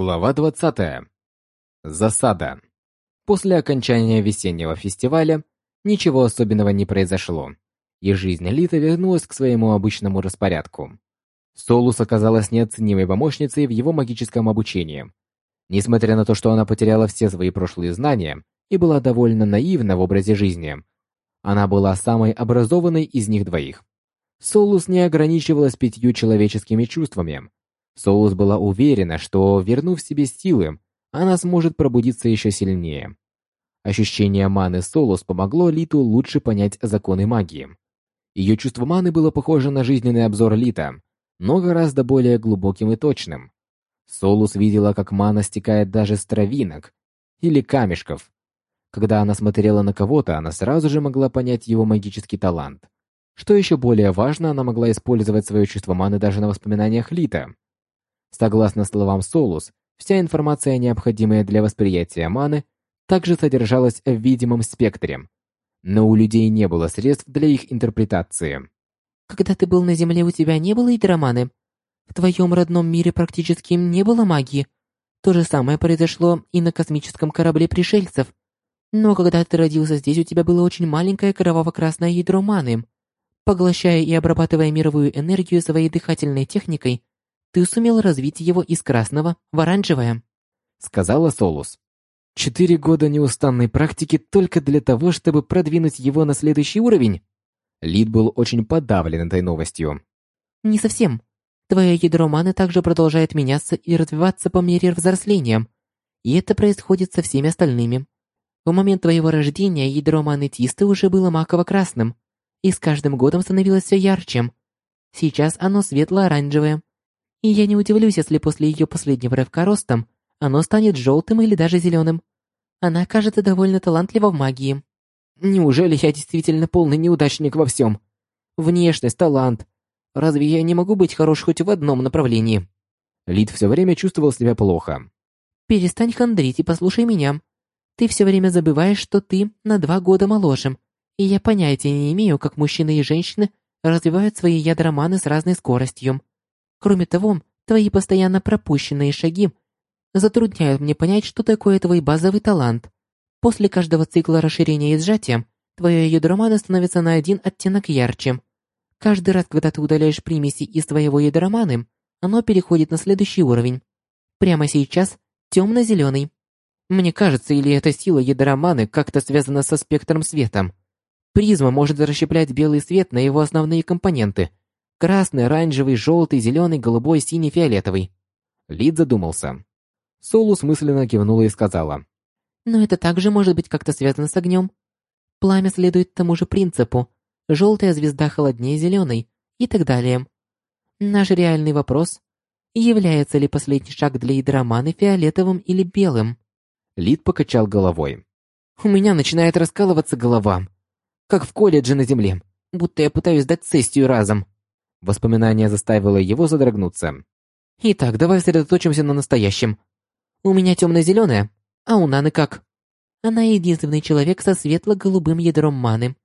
Глава 20. Засада. После окончания весеннего фестиваля ничего особенного не произошло, и жизнь Лита вернулась к своему обычному распорядку. Солус оказалась неоценимой помощницей в его магическом обучении. Несмотря на то, что она потеряла все свои прошлые знания и была довольно наивна в образе жизни, она была самой образованной из них двоих. Солус не ограничивалась пятью человеческими чувствами, Соус была уверена, что, вернув себе силы, она сможет пробудиться еще сильнее. Ощущение маны Солус помогло Литу лучше понять законы магии. Ее чувство маны было похоже на жизненный обзор Лита, но гораздо более глубоким и точным. Солус видела, как мана стекает даже с травинок или камешков. Когда она смотрела на кого-то, она сразу же могла понять его магический талант. Что еще более важно, она могла использовать свое чувство маны даже на воспоминаниях Лита. Согласно словам Солус, вся информация, необходимая для восприятия маны, также содержалась в видимом спектре, но у людей не было средств для их интерпретации. Когда ты был на Земле, у тебя не было идроманы. В твоем родном мире практически не было магии. То же самое произошло и на космическом корабле пришельцев. Но когда ты родился здесь, у тебя было очень маленькое кроваво-красное ядро маны. Поглощая и обрабатывая мировую энергию своей дыхательной техникой, ты сумел развить его из красного в оранжевое», — сказала Солус. «Четыре года неустанной практики только для того, чтобы продвинуть его на следующий уровень?» Лид был очень подавлен этой новостью. «Не совсем. Твое ядро маны также продолжает меняться и развиваться по мере взросления. И это происходит со всеми остальными. В момент твоего рождения ядро маны Тисты уже было маково-красным, и с каждым годом становилось все ярче. Сейчас оно светло-оранжевое, и я не удивлюсь, если после ее последнего рывка ростом оно станет желтым или даже зеленым. Она кажется довольно талантлива в магии. Неужели я действительно полный неудачник во всем? Внешность, талант. Разве я не могу быть хорош хоть в одном направлении? Лид все время чувствовал себя плохо. Перестань хандрить и послушай меня. Ты все время забываешь, что ты на два года моложе, и я понятия не имею, как мужчины и женщины развивают свои ядра маны с разной скоростью. Кроме того, твои постоянно пропущенные шаги затрудняют мне понять, что такое твой базовый талант. После каждого цикла расширения и сжатия твое ядро маны становится на один оттенок ярче. Каждый раз, когда ты удаляешь примеси из твоего ядра маны, оно переходит на следующий уровень. Прямо сейчас темно-зеленый. Мне кажется, или эта сила ядра маны как-то связана со спектром света. Призма может расщеплять белый свет на его основные компоненты, Красный, оранжевый, желтый, зеленый, голубой, синий, фиолетовый. Лид задумался. Солус мысленно кивнула и сказала. Но это также может быть как-то связано с огнем. Пламя следует тому же принципу. Желтая звезда холоднее зеленой и так далее. Наш реальный вопрос – является ли последний шаг для идроманы фиолетовым или белым? Лид покачал головой. У меня начинает раскалываться голова. Как в колледже на земле. Будто я пытаюсь дать сессию разом. Воспоминание заставило его задрогнуться. Итак, давай сосредоточимся на настоящем. У меня темно-зеленая, а у Наны как? Она единственный человек со светло-голубым ядром маны.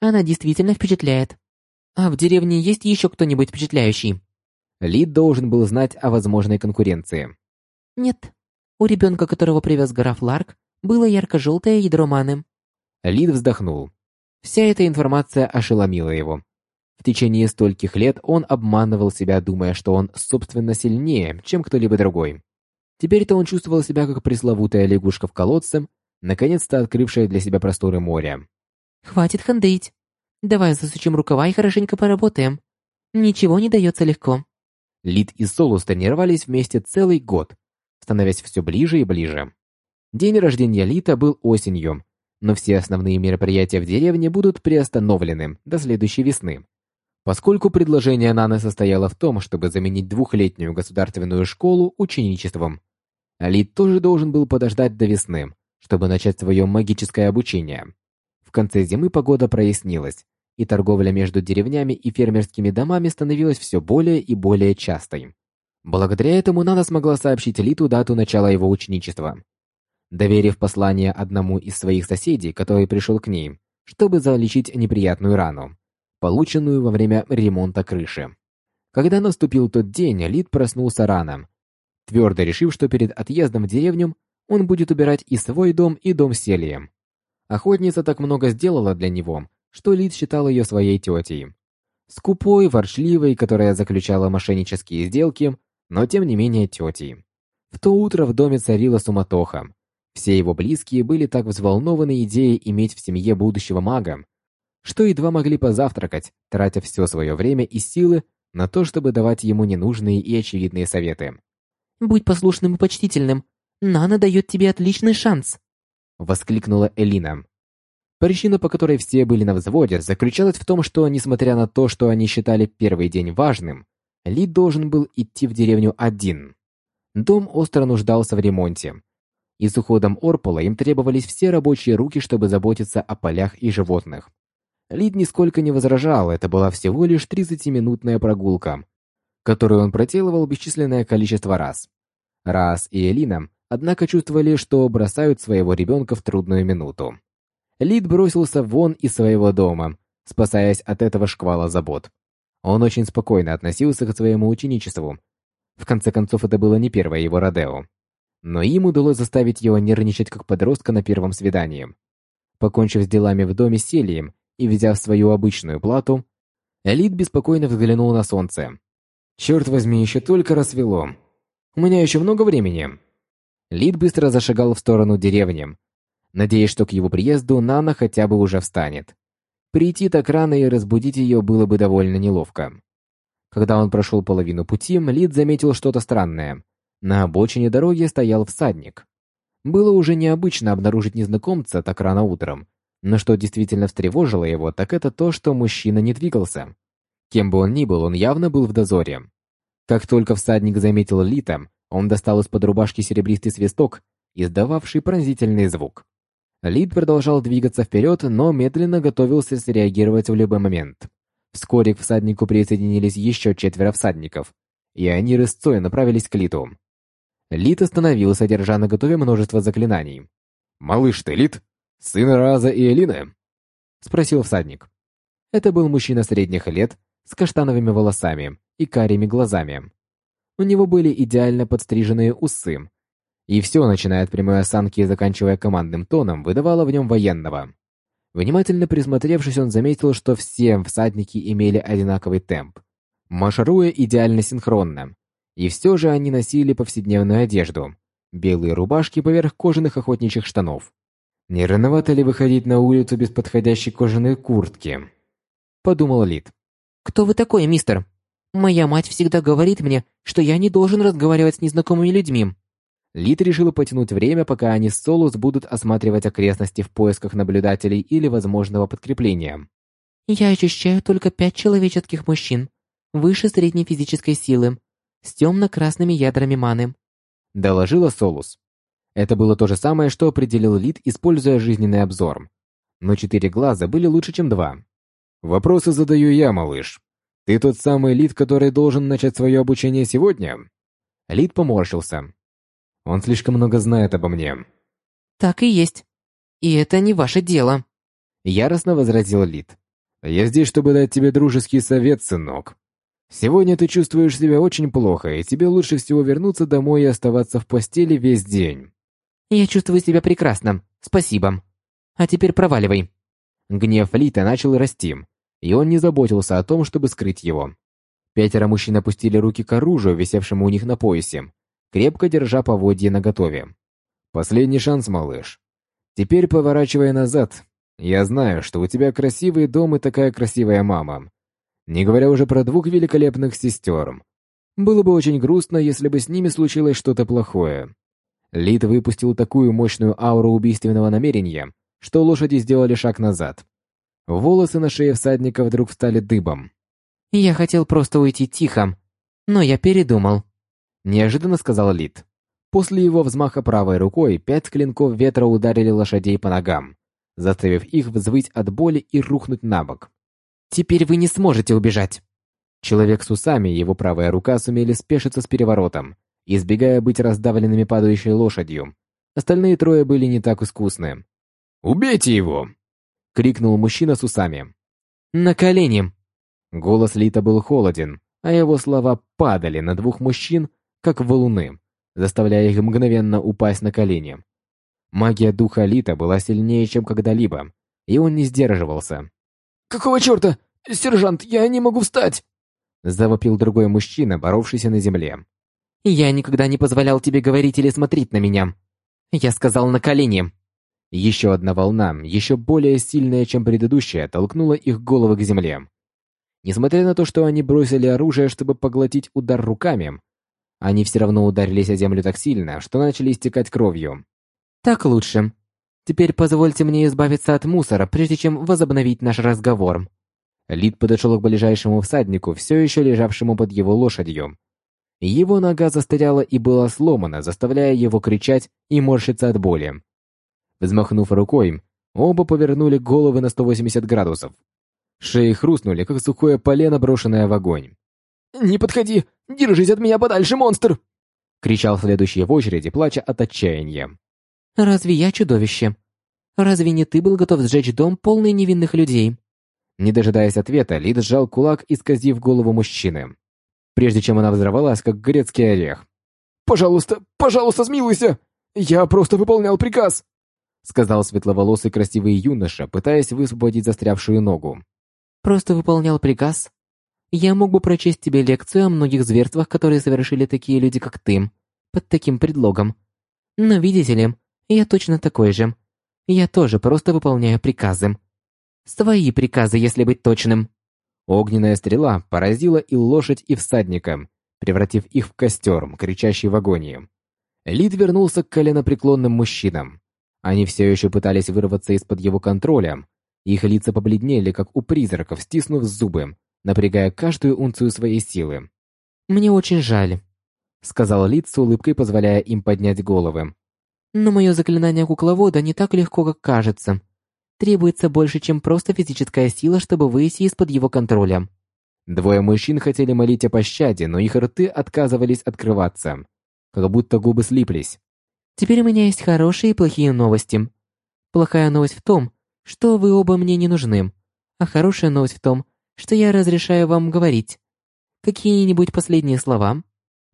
Она действительно впечатляет. А в деревне есть еще кто-нибудь впечатляющий? Лид должен был знать о возможной конкуренции. Нет. У ребенка, которого привез граф Ларк, было ярко-желтое ядро маны. Лид вздохнул. Вся эта информация ошеломила его. В течение стольких лет он обманывал себя, думая, что он, собственно, сильнее, чем кто-либо другой. Теперь-то он чувствовал себя как пресловутая лягушка в колодце, наконец-то открывшая для себя просторы моря. «Хватит хандрить. Давай засучим рукава и хорошенько поработаем. Ничего не дается легко». Лид и Солус тренировались вместе целый год, становясь все ближе и ближе. День рождения Лита был осенью, но все основные мероприятия в деревне будут приостановлены до следующей весны. Поскольку предложение Наны состояло в том, чтобы заменить двухлетнюю государственную школу ученичеством, Алит тоже должен был подождать до весны, чтобы начать свое магическое обучение. В конце зимы погода прояснилась, и торговля между деревнями и фермерскими домами становилась все более и более частой. Благодаря этому Нана смогла сообщить Литу дату начала его ученичества. Доверив послание одному из своих соседей, который пришел к ней, чтобы залечить неприятную рану, полученную во время ремонта крыши. Когда наступил тот день, Лид проснулся рано. твердо решив, что перед отъездом в деревню он будет убирать и свой дом, и дом Селии. Охотница так много сделала для него, что Лид считал ее своей тетей. Скупой, ворчливой, которая заключала мошеннические сделки, но тем не менее тетей. В то утро в доме царила суматоха. Все его близкие были так взволнованы идеей иметь в семье будущего мага, что едва могли позавтракать, тратя все свое время и силы на то, чтобы давать ему ненужные и очевидные советы. «Будь послушным и почтительным. Нана дает тебе отличный шанс!» Воскликнула Элина. Причина, по которой все были на взводе, заключалась в том, что, несмотря на то, что они считали первый день важным, Ли должен был идти в деревню один. Дом остро нуждался в ремонте. И с уходом Орпола им требовались все рабочие руки, чтобы заботиться о полях и животных. Лид нисколько не возражал, это была всего лишь 30-минутная прогулка, которую он проделывал бесчисленное количество раз. Раз и Элина, однако, чувствовали, что бросают своего ребенка в трудную минуту. Лид бросился вон из своего дома, спасаясь от этого шквала забот. Он очень спокойно относился к своему ученичеству. В конце концов, это было не первое его родео. Но им удалось заставить его нервничать как подростка на первом свидании. Покончив с делами в доме с Селием и взяв свою обычную плату, Элит беспокойно взглянул на солнце. «Черт возьми, еще только рассвело. У меня еще много времени». Лид быстро зашагал в сторону деревни, надеясь, что к его приезду Нана хотя бы уже встанет. Прийти так рано и разбудить ее было бы довольно неловко. Когда он прошел половину пути, Лид заметил что-то странное. На обочине дороги стоял всадник. Было уже необычно обнаружить незнакомца так рано утром, но что действительно встревожило его, так это то, что мужчина не двигался. Кем бы он ни был, он явно был в дозоре. Как только всадник заметил Лита, он достал из-под рубашки серебристый свисток, издававший пронзительный звук. Лид продолжал двигаться вперед, но медленно готовился среагировать в любой момент. Вскоре к всаднику присоединились еще четверо всадников, и они рысцой направились к Литу. Лит остановился, держа на готове множество заклинаний. «Малыш ты, Лит? Сын Раза и Элины?» — спросил всадник. Это был мужчина средних лет, с каштановыми волосами и карими глазами. У него были идеально подстриженные усы, и все, начиная от прямой осанки и заканчивая командным тоном, выдавало в нем военного. Внимательно присмотревшись, он заметил, что все всадники имели одинаковый темп, маршируя идеально синхронно. И все же они носили повседневную одежду, белые рубашки поверх кожаных охотничьих штанов. Не рановато ли выходить на улицу без подходящей кожаной куртки? Подумал Лид. «Кто вы такой, мистер? Моя мать всегда говорит мне, что я не должен разговаривать с незнакомыми людьми». Лид решила потянуть время, пока они с Солус будут осматривать окрестности в поисках наблюдателей или возможного подкрепления. «Я ощущаю только пять человеческих мужчин, выше средней физической силы, с темно-красными ядрами маны», — доложила Солус. Это было то же самое, что определил Лид, используя жизненный обзор. Но четыре глаза были лучше, чем два. «Вопросы задаю я, малыш. Ты тот самый Лид, который должен начать свое обучение сегодня?» Лид поморщился. Он слишком много знает обо мне. Так и есть. И это не ваше дело. Яростно возразил Лид. Я здесь, чтобы дать тебе дружеский совет, сынок. Сегодня ты чувствуешь себя очень плохо, и тебе лучше всего вернуться домой и оставаться в постели весь день. Я чувствую себя прекрасно. Спасибо. А теперь проваливай. Гнев Лита начал расти, и он не заботился о том, чтобы скрыть его. Пятеро мужчин опустили руки к оружию, висевшему у них на поясе, крепко держа поводье наготове. «Последний шанс, малыш. Теперь поворачивая назад. Я знаю, что у тебя красивый дом и такая красивая мама. Не говоря уже про двух великолепных сестер. Было бы очень грустно, если бы с ними случилось что-то плохое». Лид выпустил такую мощную ауру убийственного намерения, что лошади сделали шаг назад. Волосы на шее всадника вдруг встали дыбом. «Я хотел просто уйти тихо, но я передумал», неожиданно сказал Лид. После его взмаха правой рукой пять клинков ветра ударили лошадей по ногам, заставив их взвыть от боли и рухнуть на бок. «Теперь вы не сможете убежать!» Человек с усами и его правая рука сумели спешиться с переворотом, избегая быть раздавленными падающей лошадью. Остальные трое были не так искусны. «Убейте его!» — крикнул мужчина с усами. «На колени!» Голос Лита был холоден, а его слова падали на двух мужчин, как валуны, заставляя их мгновенно упасть на колени. Магия духа Лита была сильнее, чем когда-либо, и он не сдерживался. «Какого черта? Сержант, я не могу встать!» Завопил другой мужчина, боровшийся на земле. «Я никогда не позволял тебе говорить или смотреть на меня. Я сказал на колени!» Еще одна волна, еще более сильная, чем предыдущая, толкнула их головы к земле. Несмотря на то, что они бросили оружие, чтобы поглотить удар руками, они все равно ударились о землю так сильно, что начали истекать кровью. «Так лучше. Теперь позвольте мне избавиться от мусора, прежде чем возобновить наш разговор». Лид подошел к ближайшему всаднику, все еще лежавшему под его лошадью. Его нога застряла и была сломана, заставляя его кричать и морщиться от боли. Взмахнув рукой, оба повернули головы на 180 градусов. Шеи хрустнули, как сухое полено, брошенное в огонь. «Не подходи! Держись от меня подальше, монстр!» кричал следующий в очереди, плача от отчаяния. «Разве я чудовище? Разве не ты был готов сжечь дом, полный невинных людей?» Не дожидаясь ответа, Лид сжал кулак, исказив голову мужчины, прежде чем она взорвалась, как грецкий орех. «Пожалуйста, пожалуйста, смилуйся! Я просто выполнял приказ!» сказал светловолосый красивый юноша, пытаясь высвободить застрявшую ногу. «Просто выполнял приказ. Я мог бы прочесть тебе лекцию о многих зверствах, которые совершили такие люди, как ты, под таким предлогом. Но видите ли, я точно такой же. Я тоже просто выполняю приказы. Свои приказы, если быть точным». Огненная стрела поразила и лошадь, и всадника, превратив их в костер, кричащий в агонии. Лид вернулся к коленопреклонным мужчинам. Они все еще пытались вырваться из-под его контроля. Их лица побледнели, как у призраков, стиснув зубы, напрягая каждую унцию своей силы. «Мне очень жаль», — сказал Лид с улыбкой, позволяя им поднять головы. «Но мое заклинание кукловода не так легко, как кажется. Требуется больше, чем просто физическая сила, чтобы выйти из-под его контроля». Двое мужчин хотели молить о пощаде, но их рты отказывались открываться, как будто губы слиплись. Теперь у меня есть хорошие и плохие новости. Плохая новость в том, что вы оба мне не нужны, а хорошая новость в том, что я разрешаю вам говорить. Какие-нибудь последние слова?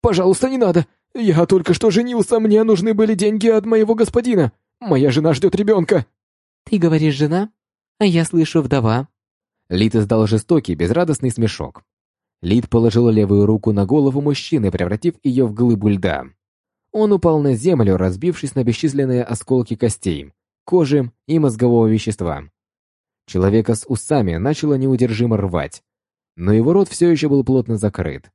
Пожалуйста, не надо. Я только что женился, мне нужны были деньги от моего господина. Моя жена ждет ребенка. Ты говоришь жена, а я слышу вдова. Лид издал жестокий, безрадостный смешок. Лид положил левую руку на голову мужчины, превратив ее в глыбу льда. Он упал на землю, разбившись на бесчисленные осколки костей, кожи и мозгового вещества. Человека с усами начало неудержимо рвать, но его рот все еще был плотно закрыт.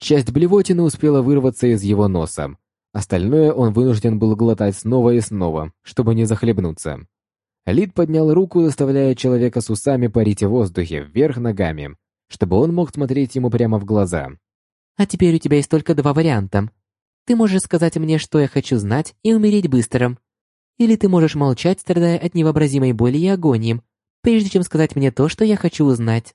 Часть блевотины успела вырваться из его носа, остальное он вынужден был глотать снова и снова, чтобы не захлебнуться. Лид поднял руку, заставляя человека с усами парить в воздухе вверх ногами, чтобы он мог смотреть ему прямо в глаза. «А теперь у тебя есть только два варианта. Ты можешь сказать мне, что я хочу знать, и умереть быстро. Или ты можешь молчать, страдая от невообразимой боли и агонии, прежде чем сказать мне то, что я хочу узнать.